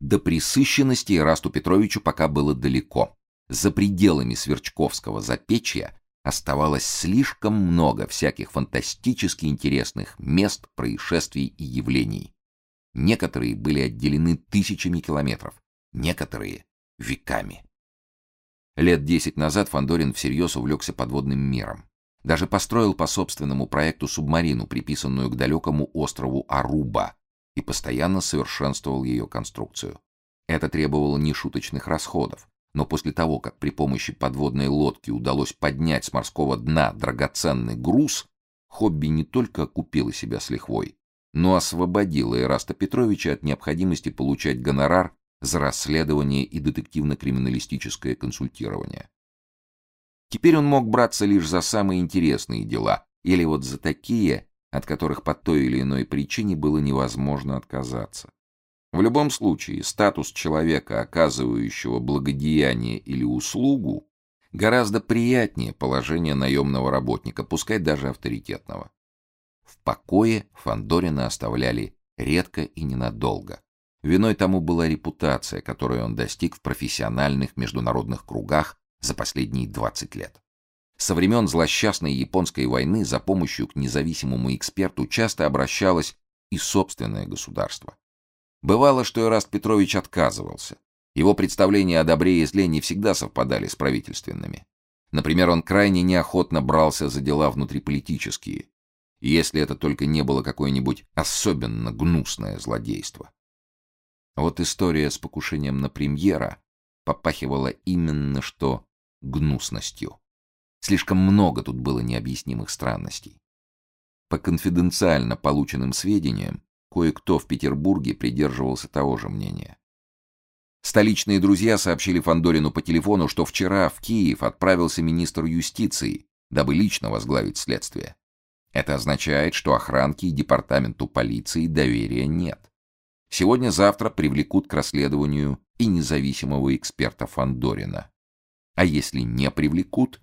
До присыщенности Ирасту Петровичу пока было далеко. За пределами Сверчковского запечья оставалось слишком много всяких фантастически интересных мест, происшествий и явлений. Некоторые были отделены тысячами километров, некоторые — веками. Лет десять назад Фандорин всерьез увлекся подводным миром. Даже построил по собственному проекту субмарину, приписанную к далекому острову Аруба, и постоянно совершенствовал ее конструкцию. Это требовало нешуточных расходов, но после того, как при помощи подводной лодки удалось поднять с морского дна драгоценный груз, хобби не только окупило себя с лихвой, но освободило Ираста Петровича от необходимости получать гонорар за расследование и детективно-криминалистическое консультирование. Теперь он мог браться лишь за самые интересные дела, или вот за такие, от которых по той или иной причине было невозможно отказаться. В любом случае, статус человека, оказывающего благодеяние или услугу, гораздо приятнее положения наемного работника, пускай даже авторитетного. В покое Фандорина оставляли редко и ненадолго. Виной тому была репутация, которую он достиг в профессиональных международных кругах за последние 20 лет. Со времен злосчастной японской войны за помощью к независимому эксперту часто обращалось и собственное государство. Бывало, что Ираст Петрович отказывался. Его представления о добре и зле не всегда совпадали с правительственными. Например, он крайне неохотно брался за дела внутриполитические, если это только не было какое-нибудь особенно гнусное злодейство. Вот история с покушением на премьера попахивала именно что гнусностью. Слишком много тут было необъяснимых странностей. По конфиденциально полученным сведениям, кое-кто в Петербурге придерживался того же мнения. Столичные друзья сообщили Фандорину по телефону, что вчера в Киев отправился министр юстиции, дабы лично возглавить следствие. Это означает, что охранке и департаменту полиции доверия нет. Сегодня-завтра привлекут к расследованию и независимого эксперта Фандорина. А если не привлекут,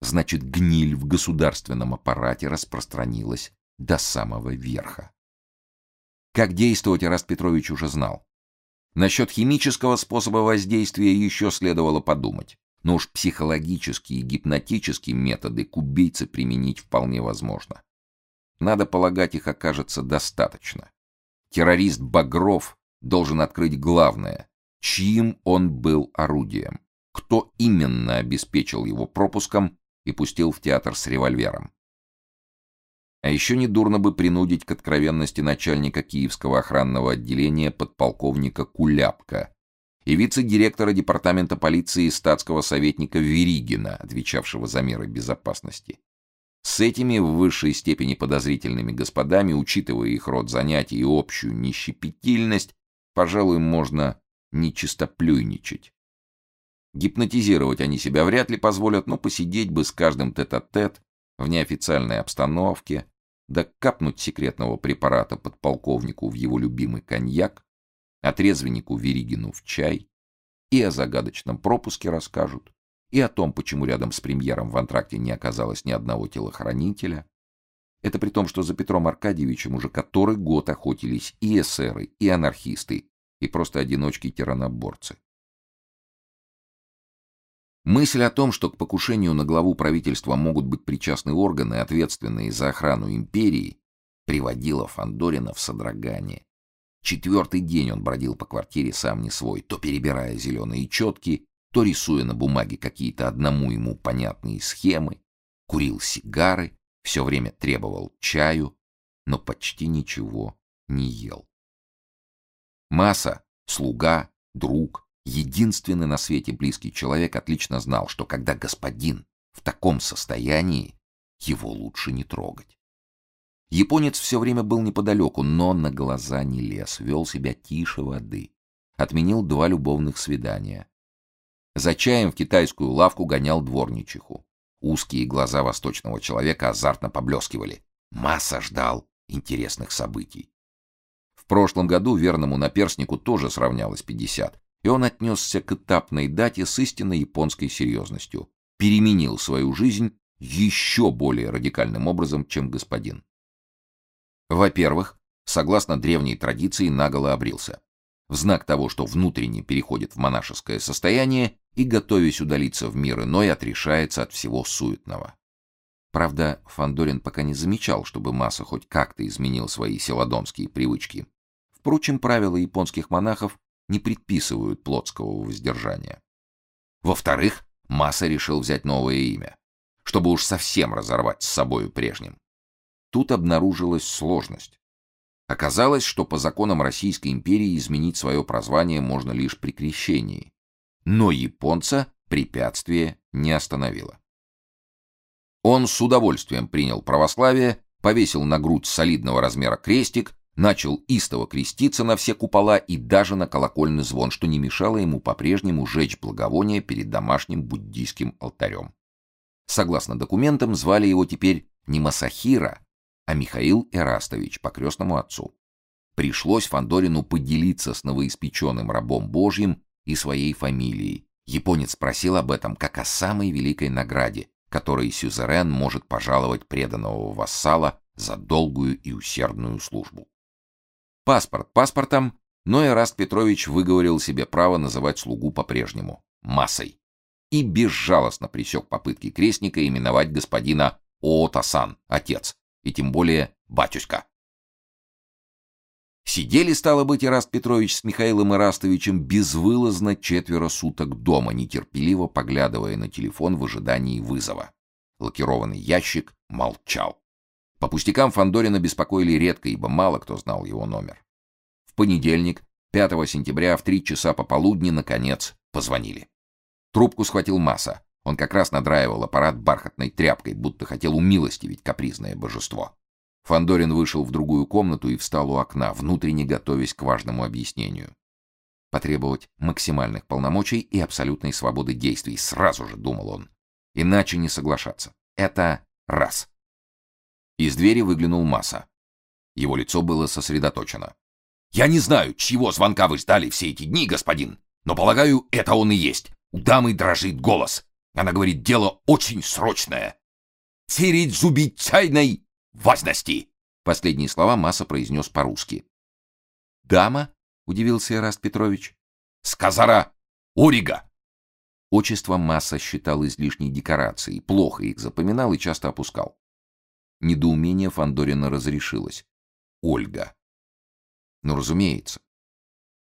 значит гниль в государственном аппарате распространилась до самого верха. Как действовать Раст Петрович уже знал. Насчет химического способа воздействия еще следовало подумать. Но уж психологические и гипнотические методы кубейцы применить вполне возможно. Надо полагать, их окажется достаточно. Террорист Багров должен открыть главное, чьим он был орудием, кто именно обеспечил его пропуском и пустил в театр с револьвером. А еще недурно бы принудить к откровенности начальника Киевского охранного отделения подполковника Куляпка и вице-директора департамента полиции статского советника Веригина, отвечавшего за меры безопасности. С этими в высшей степени подозрительными господами, учитывая их род занятий и общую нищепетильность, пожалуй, можно не чистоплюйничать. Гипнотизировать они себя вряд ли позволят, но посидеть бы с каждым тет-а-тет -тет в неофициальной обстановке, да капнуть секретного препарата подполковнику в его любимый коньяк, отрезвеннику Веригину в чай, и о загадочном пропуске расскажут, и о том, почему рядом с премьером в антракте не оказалось ни одного телохранителя. Это при том, что за Петром Аркадьевичем уже который год охотились и эсеры, и анархисты, и просто одиночки-тираноборцы. Мысль о том, что к покушению на главу правительства могут быть причастны органы, ответственные за охрану империи, приводила Фандорина в содрогание. Четвертый день он бродил по квартире сам не свой, то перебирая зеленые четки, то рисуя на бумаге какие-то одному ему понятные схемы, курил сигары, все время требовал чаю, но почти ничего не ел. Масса, слуга, друг, единственный на свете близкий человек отлично знал, что когда господин в таком состоянии, его лучше не трогать. Японец все время был неподалеку, но на глаза не лез, вел себя тише воды. Отменил два любовных свидания. За чаем в китайскую лавку гонял дворничиху. Узкие глаза восточного человека азартно поблескивали. Масса ждал интересных событий. В прошлом году верному наперснику тоже сравнялось 50, и он отнесся к этапной дате с истинно японской серьезностью. Переменил свою жизнь еще более радикальным образом, чем господин. Во-первых, согласно древней традиции, наголо обрился. в знак того, что внутренне переходит в монашеское состояние и, готовясь удалиться в мир иной, отрешается от всего суетного. Правда, Фандорин пока не замечал, чтобы Масса хоть как-то изменил свои селадонские привычки. Впрочем, правила японских монахов не предписывают плотского воздержания. Во-вторых, Масса решил взять новое имя, чтобы уж совсем разорвать с собою прежним. Тут обнаружилась сложность. Оказалось, что по законам Российской империи изменить свое прозвание можно лишь при крещении. Но японца препятствие не остановило. Он с удовольствием принял православие, повесил на грудь солидного размера крестик, начал истово креститься на все купола и даже на колокольный звон, что не мешало ему по-прежнему жечь благовония перед домашним буддийским алтарем. Согласно документам, звали его теперь не Масахира, а Михаил Эрастович по крестному отцу. Пришлось Фандорину поделиться с новоиспеченным рабом Божьим и своей фамилией. Японец просил об этом как о самой великой награде, которой сюзерен может пожаловать преданного вассала за долгую и усердную службу. Паспорт паспортом, но Эраст Петрович выговорил себе право называть слугу по-прежнему массой и безжалостно пресек попытки крестника именовать господина Оотасан, отец, и тем более батюшка. Сидели, стало быть, Ираст Петрович с Михаилом Ирастовичем безвылазно четверо суток дома, нетерпеливо поглядывая на телефон в ожидании вызова. Лакированный ящик молчал. По пустякам Фандорина беспокоили редко, ибо мало кто знал его номер. В понедельник, 5 сентября в три часа пополудни, наконец, позвонили. Трубку схватил Маса. Он как раз надраивал аппарат бархатной тряпкой, будто хотел умилостивить капризное божество. Фандорин вышел в другую комнату и встал у окна, внутренне готовясь к важному объяснению. Потребовать максимальных полномочий и абсолютной свободы действий, сразу же думал он. Иначе не соглашаться. Это раз. Из двери выглянул Маса. Его лицо было сосредоточено. «Я не знаю, чьего звонка вы ждали все эти дни, господин, но, полагаю, это он и есть. У дамы дрожит голос. Она говорит, дело очень срочное. Перед зубицайной важности. Последние слова Масса произнес по-русски. Дама? удивился Ираст Петрович. Сказара Орига. Отчество Масса считал излишней декорацией, плохо их запоминал и часто опускал. Недоумение Фандорина разрешилось. Ольга. Ну, разумеется.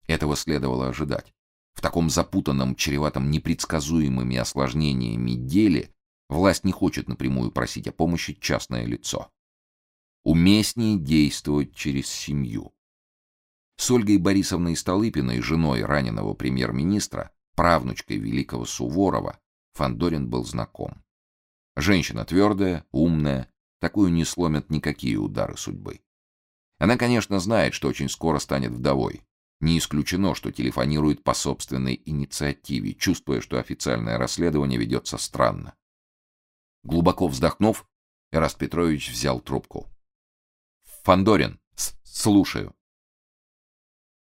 Этого следовало ожидать. В таком запутанном, чреватом непредсказуемыми осложнениями деле власть не хочет напрямую просить о помощи частное лицо. Уместнее действовать через семью. С Ольгой Борисовной Столыпиной, женой раненого премьер-министра, правнучкой великого Суворова, Фандорин был знаком. Женщина твердая, умная, такую не сломят никакие удары судьбы. Она, конечно, знает, что очень скоро станет вдовой, не исключено, что телефонирует по собственной инициативе, чувствуя, что официальное расследование ведется странно. Глубоко вздохнув, Эраст Петрович взял трубку. Фандорин, слушаю.